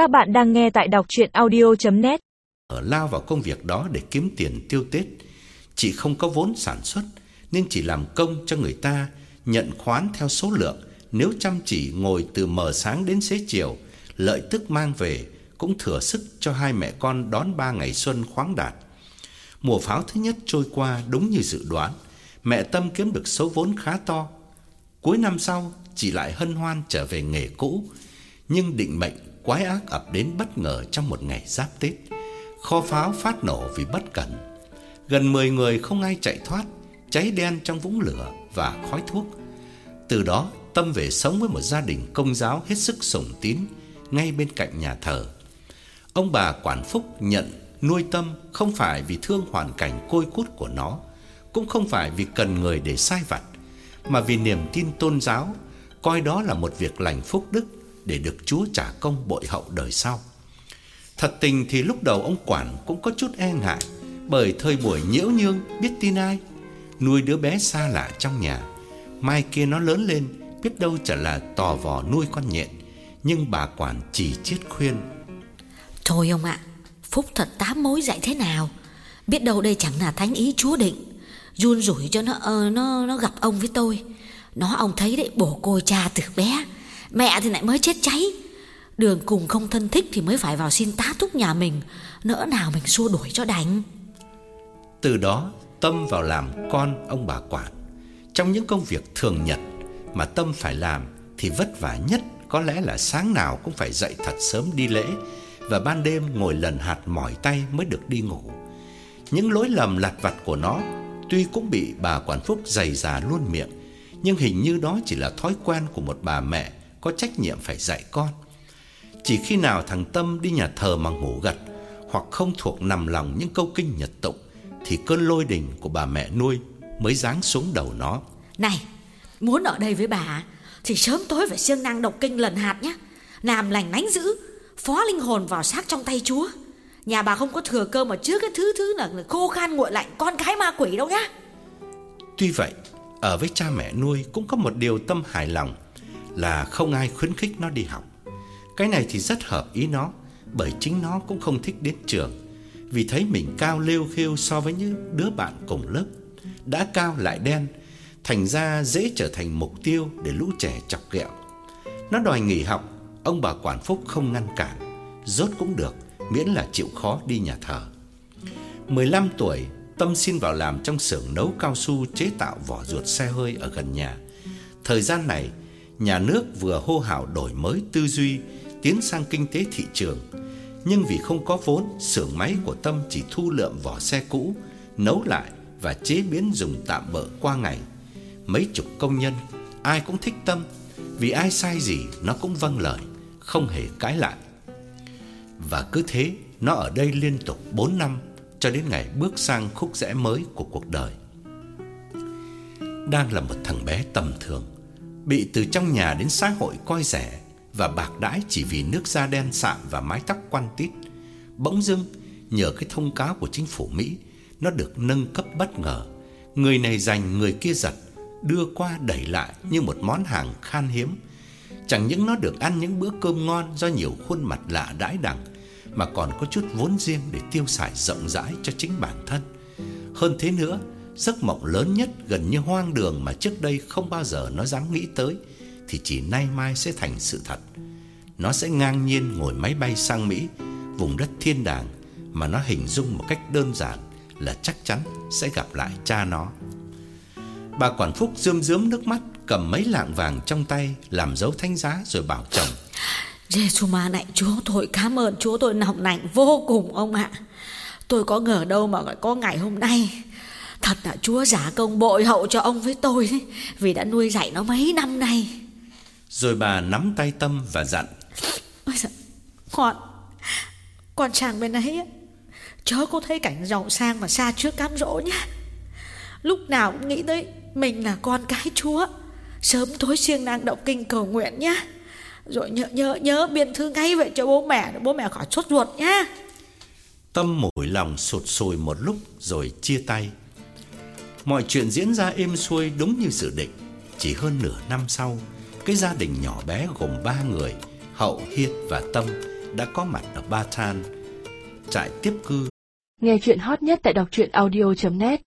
Các bạn đang nghe tại đọc chuyện audio.net ở lao vào công việc đó để kiếm tiền tiêu Tết. Chị không có vốn sản xuất nên chỉ làm công cho người ta, nhận khoán theo số lượng. Nếu chăm chỉ ngồi từ mờ sáng đến xế chiều, lợi tức mang về cũng thừa sức cho hai mẹ con đón ba ngày xuân khoáng đạt. Mùa pháo thứ nhất trôi qua đúng như dự đoán, mẹ Tâm kiếm được số vốn khá to. Cuối năm sau, chị lại hân hoan trở về nghề cũ, nhưng định mệnh quái ác ập đến bất ngờ trong một ngày giáp Tết. Kho pháo phát nổ vì bất cẩn. Gần 10 người không ai chạy thoát, cháy đen trong vũng lửa và khói thuốc. Từ đó, Tâm về sống với một gia đình công giáo hết sức sủng tín ngay bên cạnh nhà thờ. Ông bà quản phúc nhận nuôi Tâm không phải vì thương hoàn cảnh côi cút của nó, cũng không phải vì cần người để sai vặt, mà vì niềm tin tôn giáo, coi đó là một việc lành phúc đức để được Chúa trả công bội hậu đời sau. Thật tình thì lúc đầu ông quản cũng có chút e ngại, bởi thời buổi nhiễu nhương biết tin ai, nuôi đứa bé xa lạ trong nhà, mai kia nó lớn lên biết đâu chả là tò vò nuôi con nhện, nhưng bà quản chỉ chiết khuyên. Thôi ông ạ, phúc thật tám mối dạy thế nào, biết đâu đây chẳng là thánh ý Chúa định, run rủi cho nó uh, nó nó gặp ông với tôi. Nó ông thấy đấy bổ côi cha từ bé Mẹ thì lại mới chết cháy. Đường cùng không thân thích thì mới phải vào xin tá túc nhà mình. Nỡ nào mình xua đuổi cho đành. Từ đó, Tâm vào làm con ông bà quản. Trong những công việc thường nhật Mà Tâm phải làm Thì vất vả nhất Có lẽ là sáng nào cũng phải dậy thật sớm đi lễ Và ban đêm ngồi lần hạt mỏi tay mới được đi ngủ. Những lỗi lầm lặt vặt của nó Tuy cũng bị bà quản phúc dày dà luôn miệng, Nhưng hình như đó chỉ là thói quen của một bà mẹ có trách nhiệm phải dạy con. Chỉ khi nào thằng Tâm đi nhà thờ mà ngủ gật hoặc không thuộc nằm lòng những câu kinh nhật tụng thì cơn lôi đình của bà mẹ nuôi mới giáng xuống đầu nó. Này, muốn ở đây với bà thì sớm tối phải siêng năng đọc kinh lần hạt nhé. Làm lành lánh giữ, phó linh hồn vào xác trong tay Chúa. Nhà bà không có thừa cơ mà trước cái thứ thứ là khô khan nguội lạnh con cái ma quỷ đâu nhá. Tuy vậy, ở với cha mẹ nuôi cũng có một điều tâm hài lòng là không ai khuyến khích nó đi học. Cái này thì rất hợp ý nó, bởi chính nó cũng không thích đến trường, vì thấy mình cao lêu khêu so với những đứa bạn cùng lớp, đã cao lại đen, thành ra dễ trở thành mục tiêu để lũ trẻ chọc ghẹo. Nó đòi nghỉ học, ông bà quản phúc không ngăn cản, rốt cũng được, miễn là chịu khó đi nhà thờ. 15 tuổi, Tâm xin vào làm trong xưởng nấu cao su chế tạo vỏ ruột xe hơi ở gần nhà. Thời gian này, nhà nước vừa hô hào đổi mới tư duy, tiến sang kinh tế thị trường, nhưng vì không có vốn, xưởng máy của Tâm chỉ thu lượm vỏ xe cũ, nấu lại và chế biến dùng tạm bợ qua ngày. Mấy chục công nhân, ai cũng thích Tâm, vì ai sai gì nó cũng vâng lời, không hề cãi lại. Và cứ thế, nó ở đây liên tục 4 năm cho đến ngày bước sang khúc rẽ mới của cuộc đời. Đang là một thằng bé tầm thường, bị từ trong nhà đến xã hội coi rẻ và bạc đãi chỉ vì nước da đen sạm và mái tóc quăn tít. Bỗng dưng, nhờ cái thông cáo của chính phủ Mỹ, nó được nâng cấp bất ngờ. Người này giành, người kia giật, đưa qua đẩy lại như một món hàng khan hiếm. Chẳng những nó được ăn những bữa cơm ngon do nhiều khuôn mặt lạ đãi đẳng, mà còn có chút vốn riêng để tiêu xài rộng rãi cho chính bản thân. Hơn thế nữa, giấc mộng lớn nhất gần như hoang đường mà trước đây không bao giờ nó dám nghĩ tới thì chỉ nay mai sẽ thành sự thật. Nó sẽ ngang nhiên ngồi máy bay sang Mỹ, vùng đất thiên đàng mà nó hình dung một cách đơn giản là chắc chắn sẽ gặp lại cha nó. Bà quản phúc rơm rớm nước mắt, cầm mấy lạng vàng trong tay làm dấu thánh giá rồi bảo chồng: Giêsu ma này Chúa tôi cảm ơn Chúa tôi nồng nạnh vô cùng ông ạ. Tôi có ngờ đâu mà có ngày hôm nay. Thật là Chúa giả công bội hậu cho ông với tôi đấy, vì đã nuôi dạy nó mấy năm nay. Rồi bà nắm tay Tâm và dặn: Ôi giời, con, con chàng bên ấy chớ có thấy cảnh giàu sang mà xa trước cám dỗ nhá. Lúc nào cũng nghĩ tới mình là con cái Chúa, sớm tối siêng năng đọc kinh cầu nguyện nhá. Rồi nhớ nhớ nhớ biên thư ngay về cho bố mẹ bố mẹ khỏi sốt ruột nhá. Tâm mỏi lòng sụt sùi một lúc rồi chia tay. Mọi chuyện diễn ra êm xuôi đúng như dự định. Chỉ hơn nửa năm sau, cái gia đình nhỏ bé gồm ba người, Hậu, Hiết và Tâm đã có mặt ở Ba Than, trại tiếp cư. Nghe chuyện hot nhất tại đọc truyện audio.net